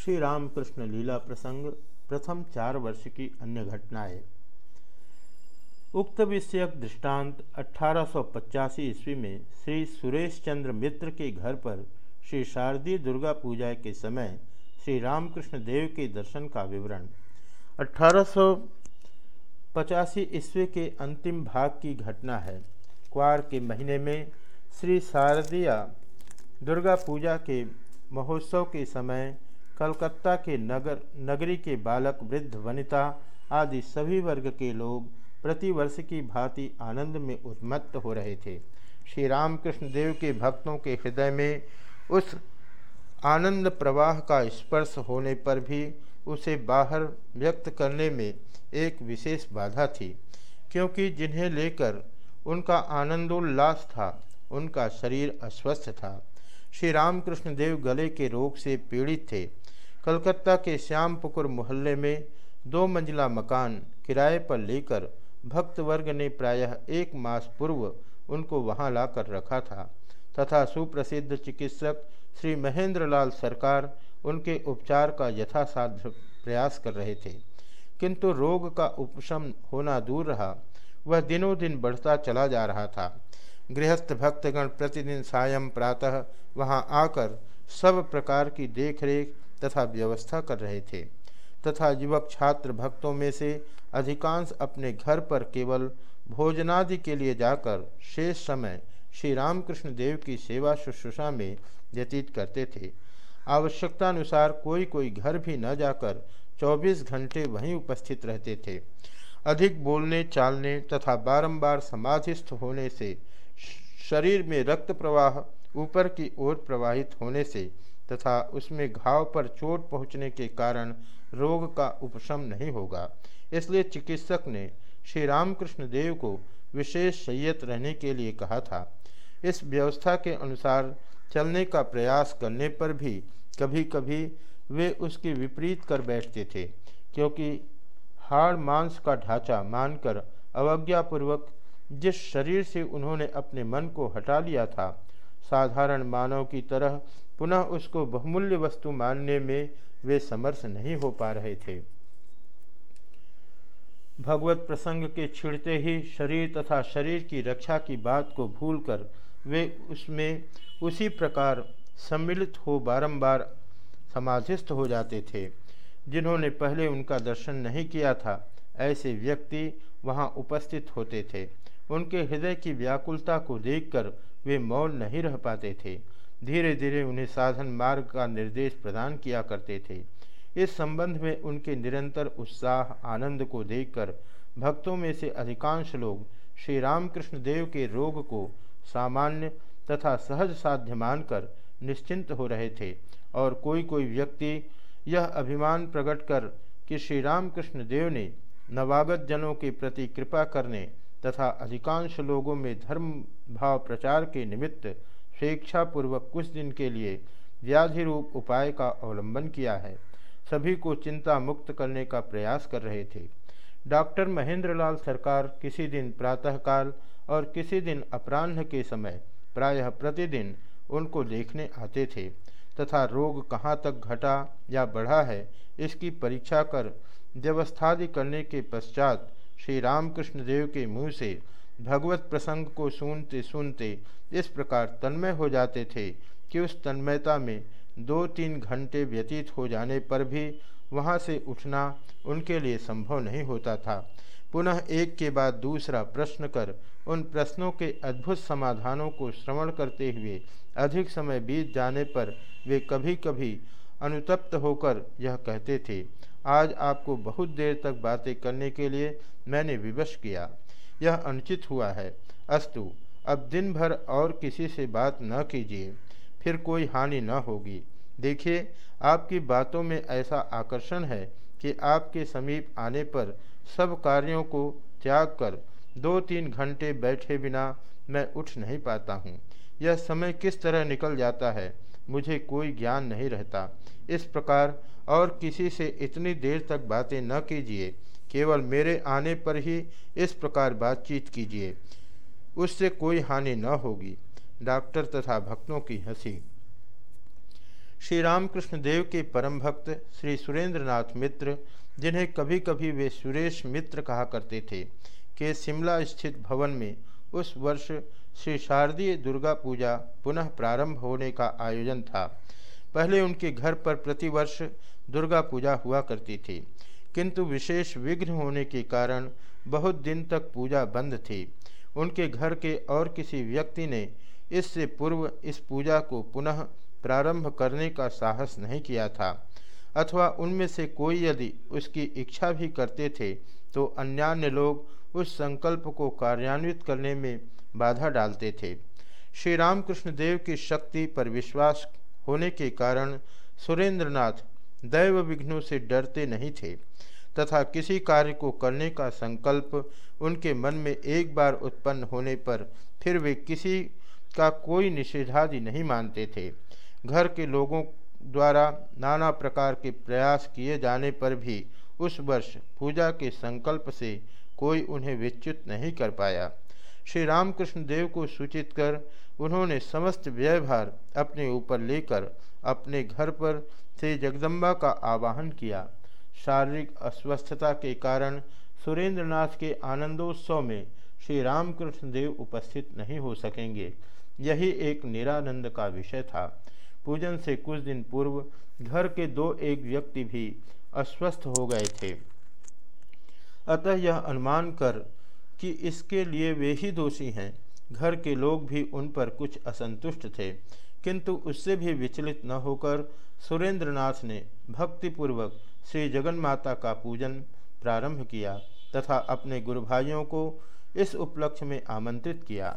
श्री रामकृष्ण लीला प्रसंग, प्रथम चार वर्ष की अन्य घटनाएँ। उक्त विषयक दृष्टांत अठारह सौ पचासी ईस्वी में श्री सुरेश चंद्र मित्र के घर पर श्री शारदीय दुर्गा पूजा के समय श्री रामकृष्ण देव के दर्शन का विवरण। अठारह सौ पचासी ईस्वी के अंतिम भाग की घटना है। क्वार के महीने में श्री शारदीय दुर्गा पूजा के महोत्सव के समय कलकत्ता के नगर, नगरी के बालक, वृद्ध, वनिता आदि सभी वर्ग के लोग प्रतिवर्ष की भांति आनंद में उन्मत्त हो रहे थे। श्री रामकृष्ण देव के भक्तों के हृदय में उस आनंद प्रवाह का स्पर्श होने पर भी उसे बाहर व्यक्त करने में एक विशेष बाधा थी, क्योंकि जिन्हें लेकर उनका आनंदोल्लास था, उनका शरीर अस्वस्थ था। श्री रामकृष्ण देव गले के रोग से पीड़ित थे। कलकत्ता के श्यामपुकुर मोहल्ले में दो मंजिला मकान किराए पर लेकर भक्त वर्ग ने प्रायः एक मास पूर्व उनको वहाँ लाकर रखा था, तथा सुप्रसिद्ध चिकित्सक श्री महेंद्र लाल सरकार उनके उपचार का यथासाध्य प्रयास कर रहे थे। किंतु रोग का उपशम होना दूर रहा, वह दिनों दिन बढ़ता चला जा रहा था। गृहस्थ भक्तगण प्रतिदिन सायं प्रातः वहाँ आकर सब प्रकार की देखरेख तथा व्यवस्था कर रहे थे, तथा युवक छात्र भक्तों में से अधिकांश अपने घर पर केवल भोजनादि के लिए जाकर शेष समय श्री रामकृष्ण देव की सेवा शुश्रूषा में व्यतीत करते थे। आवश्यकतानुसार कोई कोई घर भी न जाकर 24 घंटे वहीं उपस्थित रहते थे। अधिक बोलने, चालने तथा बारंबार समाधिस्थ होने से शरीर में रक्त प्रवाह ऊपर की ओर प्रवाहित होने से तथा उसमें घाव पर चोट पहुँचने के कारण रोग का उपशम नहीं होगा। इसलिए चिकित्सक ने श्री रामकृष्ण देव को विशेष संयत रहने के लिए कहा था। इस व्यवस्था के अनुसार चलने का प्रयास करने पर भी कभी कभी वे उसके विपरीत कर बैठते थे, क्योंकि हाड़ मांस का ढांचा मानकर अवज्ञापूर्वक जिस शरीर से उन्होंने अपने मन को हटा लिया था साधारण मानव की तरह पुनः उसको बहुमूल्य वस्तु मानने में वे समर्थ नहीं हो पा रहे थे। भगवत प्रसंग के छिड़ते ही शरीर तथा शरीर की रक्षा की बात को भूलकर वे उसमें उसी प्रकार सम्मिलित हो बारंबार समाधिस्थ हो जाते थे, जिन्होंने पहले उनका दर्शन नहीं किया था। ऐसे व्यक्ति वहाँ उपस्थित होते थे। उनके हृदय की व्याकुलता को देखकर वे मौन नहीं रह पाते थे। धीरे धीरे उन्हें साधन मार्ग का निर्देश प्रदान किया करते थे। इस संबंध में उनके निरंतर उत्साह, आनंद को देखकर भक्तों में से अधिकांश लोग श्री रामकृष्ण देव के रोग को सामान्य तथा सहज साध्य मानकर निश्चिंत हो रहे थे और कोई कोई व्यक्ति यह अभिमान प्रकट कर कि श्री रामकृष्ण देव ने नवागत जनों के प्रति कृपा करने तथा अधिकांश लोगों में धर्म भाव प्रचार के निमित्त स्वेच्छापूर्वक कुछ दिन के लिए व्याधि रूप उपाय का अवलंबन किया है। सभी को चिंता मुक्त करने का प्रयास कर रहे थे। डॉक्टर महेंद्रलाल सरकार किसी दिन प्रातःकाल और किसी दिन अपराह्न के समय प्रायः प्रतिदिन उनको देखने आते थे तथा रोग कहाँ तक घटा या बढ़ा है इसकी परीक्षा कर व्यवस्थादि करने के पश्चात श्री रामकृष्ण देव के मुँह से भगवत प्रसंग को सुनते सुनते इस प्रकार तन्मय हो जाते थे कि उस तन्मयता में दो तीन घंटे व्यतीत हो जाने पर भी वहाँ से उठना उनके लिए संभव नहीं होता था। पुनः एक के बाद दूसरा प्रश्न कर उन प्रश्नों के अद्भुत समाधानों को श्रवण करते हुए अधिक समय बीत जाने पर वे कभी कभी अनुतप्त होकर यह कहते थे आज आपको बहुत देर तक बातें करने के लिए मैंने विवश किया। यह अनुचित हुआ है। अस्तु, अब दिन भर और किसी से बात न कीजिए, फिर कोई हानि न होगी। देखिए, आपकी बातों में ऐसा आकर्षण है कि आपके समीप आने पर सब कार्यों को त्याग कर दो तीन घंटे बैठे बिना मैं उठ नहीं पाता हूँ। यह समय किस तरह निकल जाता है? मुझे कोई ज्ञान नहीं रहता। इस प्रकार और किसी से इतनी देर तक बातें न कीजिए। केवल मेरे आने पर ही इस प्रकार बातचीत कीजिए। उससे कोई हानि न होगी। डॉक्टर तथा भक्तों की हँसी। श्री रामकृष्ण देव के परम भक्त श्री सुरेंद्रनाथ मित्र, जिन्हें कभी कभी वे सुरेश मित्र कहा करते थे, के शिमला स्थित भवन में उस वर्ष श्री शारदीय दुर्गा पूजा पुनः प्रारंभ होने का आयोजन था। पहले उनके घर पर प्रतिवर्ष दुर्गा पूजा हुआ करती थी, किंतु विशेष विघ्न होने के कारण बहुत दिन तक पूजा बंद थी। उनके घर के और किसी व्यक्ति ने इससे पूर्व इस पूजा को पुनः प्रारंभ करने का साहस नहीं किया था। अथवा उनमें से कोई यदि उसकी इच्छा भी करते थे तो अन्यान्य लोग उस संकल्प को कार्यान्वित करने में बाधा डालते थे। श्री रामकृष्ण देव की शक्ति पर विश्वास होने के कारण सुरेंद्रनाथ दैव विघ्नों से डरते नहीं थे, तथा किसी कार्य को करने का संकल्प उनके मन में एक बार उत्पन्न होने पर फिर वे किसी का कोई निषेधादि नहीं मानते थे। घर के लोगों द्वारा नाना प्रकार के प्रयास किए जाने पर भी उस वर्ष पूजा के संकल्प से कोई उन्हें विच्युत नहीं कर पाया। श्री रामकृष्ण देव को सूचित कर उन्होंने समस्त व्ययभार अपने ऊपर लेकर अपने घर पर से जगदम्बा का आवाहन किया। शारीरिक अस्वस्थता के कारण सुरेंद्रनाथ के आनंदोत्सव में श्री रामकृष्ण देव उपस्थित नहीं हो सकेंगे। यही एक निरानंद का विषय था। पूजन से कुछ दिन पूर्व घर के दो एक व्यक्ति भी अस्वस्थ हो गए थे। अतः यह अनुमान कर कि इसके लिए वे ही दोषी हैं। घर के लोग भी उन पर कुछ असंतुष्ट थे, किंतु उससे भी विचलित न होकर सुरेंद्रनाथ ने भक्तिपूर्वक श्री जगन माता का पूजन प्रारंभ किया तथा अपने गुरु भाइयों को इस उपलक्ष्य में आमंत्रित किया।